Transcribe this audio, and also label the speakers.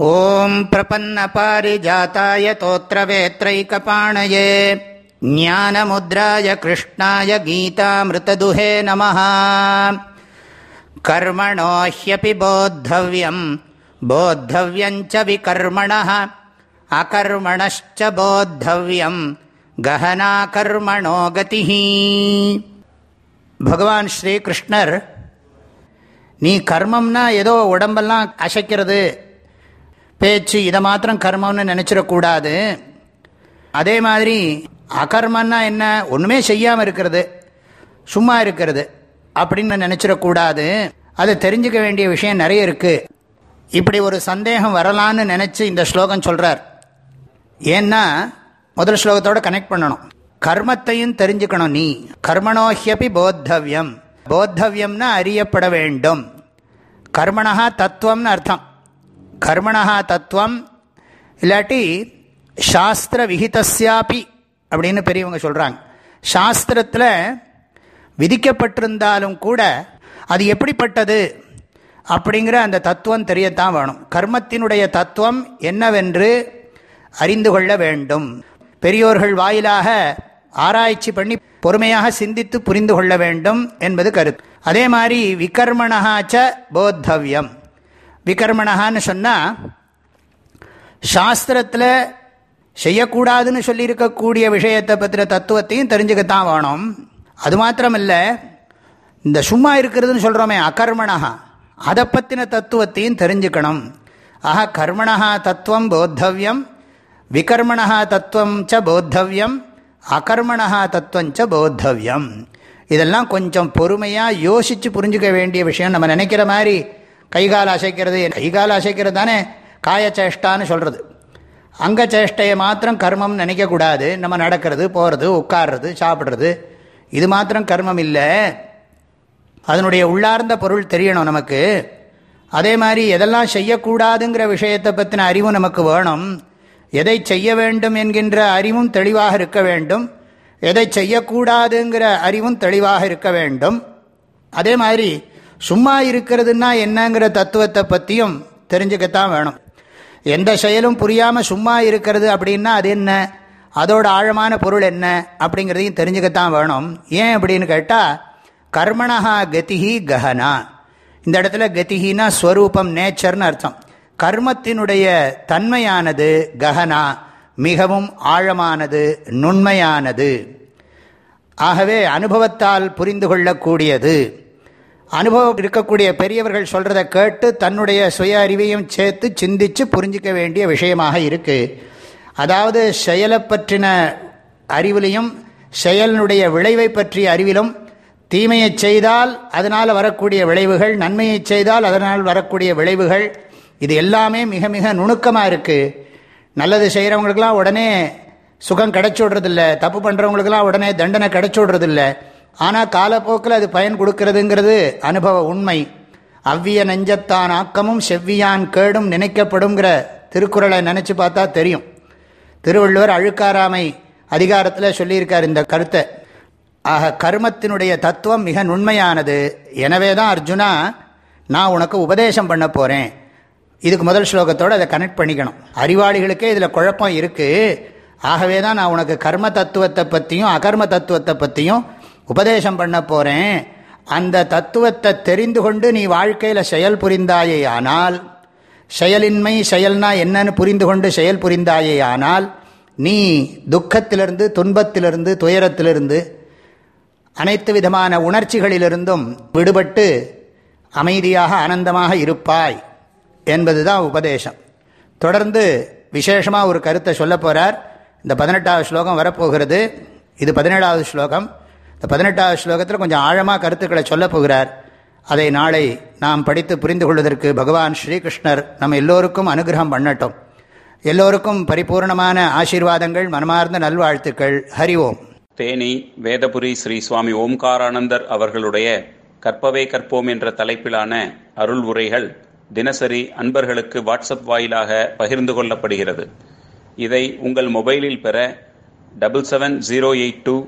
Speaker 1: ॐ प्रपन्नपारिजाताय तोत्रवेत्रैकपाणये ज्ञानमुद्राय कृष्णाय गीतामृतदुहे नमः कर्मणो ह्यपि बोद्धव्यम् बोद्धव्यञ्च विकर्मणः अकर्मणश्च बोद्धव्यम् गहना कर्मणो गतिः பகவான் ஸ்ரீகிருஷ்ணர் நீ கர்மம்னா ஏதோ உடம்பெல்லாம் அசைக்கிறது பேச்சு இதை மாத்திரம் கர்மம்னு நினச்சிடக்கூடாது. அதே மாதிரி அகர்மன்னா என்ன? ஒன்றுமே செய்யாமல் இருக்கிறது. சும்மா இருக்கிறது. அப்படின்னு நினச்சிடக்கூடாது. அதை தெரிஞ்சுக்க வேண்டிய விஷயம் நிறைய இருக்குது இப்படி ஒரு சந்தேகம் வரலான்னு நினச்சி இந்த ஸ்லோகம் சொல்கிறார் ஏன்னா முதல் ஸ்லோகத்தோட கனெக்ட் பண்ணணும். கர்மத்தையும் தெரிஞ்சுக்கணும் நீ. கர்மணோஹியபி போத்தவியம். போத்தவியம்னா அறியப்பட வேண்டும். கர்மணா தத்துவம்னு அர்த்தம். கர்மணா தத்துவம் இல்லாட்டி சாஸ்திர விகிதஸ்யாபி அப்படின்னு பெரியவங்க சொல்கிறாங்க சாஸ்திரத்தில் விதிக்கப்பட்டிருந்தாலும் கூட அது எப்படிப்பட்டது அப்படிங்கிற அந்த தத்துவம் தெரியத்தான் வேணும். கர்மத்தினுடைய தத்துவம் என்னவென்று அறிந்து கொள்ள வேண்டும். பெரியோர்கள் வாயிலாக ஆராய்ச்சி பண்ணி பொறுமையாக சிந்தித்து புரிந்து கொள்ள வேண்டும் என்பது கருத்து. அதே மாதிரி விகர்மணாச்ச போத்தவ்யம். விகர்மணகான்னு சொன்னால் சாஸ்திரத்தில் செய்யக்கூடாதுன்னு சொல்லியிருக்கக்கூடிய விஷயத்தை பற்றின தத்துவத்தையும் தெரிஞ்சுக்கத்தான் வேணும். அது மாத்திரமில்லை இந்த சும்மா இருக்கிறதுன்னு சொல்கிறோமே அகர்மணகா அதை பற்றின தத்துவத்தையும் தெரிஞ்சுக்கணும். ஆஹா கர்மணா தத்துவம் போத்தவியம் விகர்மணா தத்துவம் ச போத்தவியம் அகர்மணா தத்துவம் ச போத்தவியம். இதெல்லாம் கொஞ்சம் பொறுமையாக யோசித்து புரிஞ்சுக்க வேண்டிய விஷயம். நம்ம நினைக்கிற மாதிரி கைகால் அசைக்கிறது. கைகால் அசைக்கிறது தானே? காய சேஷ்டான்னு சொல்கிறது அங்க சேஷ்டையை மாத்திரம் கர்மம்னு நினைக்கக்கூடாது நம்ம நடக்கிறது போகிறது உட்கார்றது சாப்பிட்றது. இது மாத்திரம் கர்மம் இல்லை. அதனுடைய உள்ளார்ந்த பொருள் தெரியணும் நமக்கு. அதே மாதிரி எதெல்லாம் செய்யக்கூடாதுங்கிற விஷயத்தை பற்றின அறிவும் நமக்கு வேணும். எதை செய்ய வேண்டும் என்கின்ற அறிவும் தெளிவாக இருக்க வேண்டும். எதை செய்யக்கூடாதுங்கிற அறிவும் தெளிவாக இருக்க வேண்டும். அதே மாதிரி சும்மா இருக்கிறதுனா என்னங்கிற தத்துவத்தை பற்றியும் தெரிஞ்சுக்கத்தான் வேணும். எந்த செயலும் புரியாமல் சும்மா இருக்கிறது அப்படின்னா அது என்ன? அதோட ஆழமான பொருள் என்ன? அப்படிங்கிறதையும் தெரிஞ்சுக்கத்தான் வேணும். ஏன் அப்படின்னு கேட்டால் கர்மணா கதிஹி கஹனா. இந்த இடத்துல கதிகினா ஸ்வரூபம் நேச்சர்னு அர்த்தம். கர்மத்தினுடைய தன்மையானது கஹனா மிகவும் ஆழமானது நுண்மையானது. ஆகவே அனுபவத்தால் புரிந்து கொள்ளக்கூடியது. அனுபவம் இருக்கக்கூடிய பெரியவர்கள் சொல்கிறத கேட்டு தன்னுடைய சுய அறிவையும் சேர்த்து சிந்தித்து புரிஞ்சிக்க வேண்டிய விஷயமாக இருக்குது அதாவது செயலை பற்றின அறிவிலையும் செயலினுடைய விளைவை பற்றிய அறிவிலும் தீமையை செய்தால் அதனால் வரக்கூடிய விளைவுகள் நன்மையை செய்தால் அதனால் வரக்கூடிய விளைவுகள் இது எல்லாமே மிக மிக நுணுக்கமாக இருக்குது நல்லது செய்கிறவங்களுக்கெல்லாம் உடனே சுகம் கிடச்சி விடுறதில்ல தப்பு பண்ணுறவங்களுக்கெல்லாம் உடனே தண்டனை கிடச்சி விடுறதில்லை. ஆனால் காலப்போக்கில் அது பயன் கொடுக்கறதுங்கிறது அனுபவ உண்மை. அவ்விய நெஞ்சத்தான் ஆக்கமும் செவ்வியான் கேடும் நினைக்கப்படுங்கிற திருக்குறளை நினச்சி பார்த்தா தெரியும். திருவள்ளுவர் அழுக்காராமை அதிகாரத்தில் சொல்லியிருக்கார் இந்த கருத்தை. ஆக கர்மத்தினுடைய தத்துவம் மிக நுண்மையானது. எனவே தான் அர்ஜுனா நான் உனக்கு உபதேசம் பண்ண போகிறேன் இதுக்கு முதல் ஸ்லோகத்தோடு அதை கனெக்ட் பண்ணிக்கணும். அறிவாளிகளுக்கே இதில் குழப்பம் இருக்குது ஆகவே தான் நான் உனக்கு கர்ம தத்துவத்தை பற்றியும் அகர்ம தத்துவத்தை பற்றியும் உபதேசம் பண்ண போகிறேன் அந்த தத்துவத்தை தெரிந்து கொண்டு நீ வாழ்க்கையில் செயல் புரிந்தாயே ஆனால் செயலின்மை செயல்னா என்னன்னு புரிந்து கொண்டு செயல் புரிந்தாயே ஆனால் நீ துக்கத்திலிருந்து துன்பத்திலிருந்து துயரத்திலிருந்து அனைத்து விதமான உணர்ச்சிகளிலிருந்தும் விடுபட்டு அமைதியாக ஆனந்தமாக இருப்பாய் என்பது தான் உபதேசம். தொடர்ந்து விசேஷமாக ஒரு கருத்தை சொல்ல போகிறார் இந்த பதினெட்டாவது ஸ்லோகம் வரப்போகிறது. இது பதினேழாவது ஸ்லோகம். இந்த பதினெட்டாவது ஸ்லோகத்தில் கொஞ்சம் ஆழமாக கருத்துக்களை சொல்ல போகிறார். அதை நாளை நாம் படித்து புரிந்து கொள்வதற்கு பகவான் ஸ்ரீகிருஷ்ணர் நம்ம எல்லோருக்கும் அனுகிரகம் பண்ணட்டும். எல்லோருக்கும் பரிபூர்ணமான ஆசீர்வாதங்கள் மனமார்ந்த நல்வாழ்த்துக்கள். ஹரி ஓம்.
Speaker 2: தேனி வேதபுரி ஸ்ரீ சுவாமி ஓம்காரானந்தர் அவர்களுடைய கற்பவே கற்போம் என்ற தலைப்பிலான அருள் உரைகள் தினசரி அன்பர்களுக்கு வாட்ஸ்அப் வாயிலாக பகிர்ந்து கொள்ளப்படுகிறது. இதை உங்கள் மொபைலில் பெற double seven zero eight two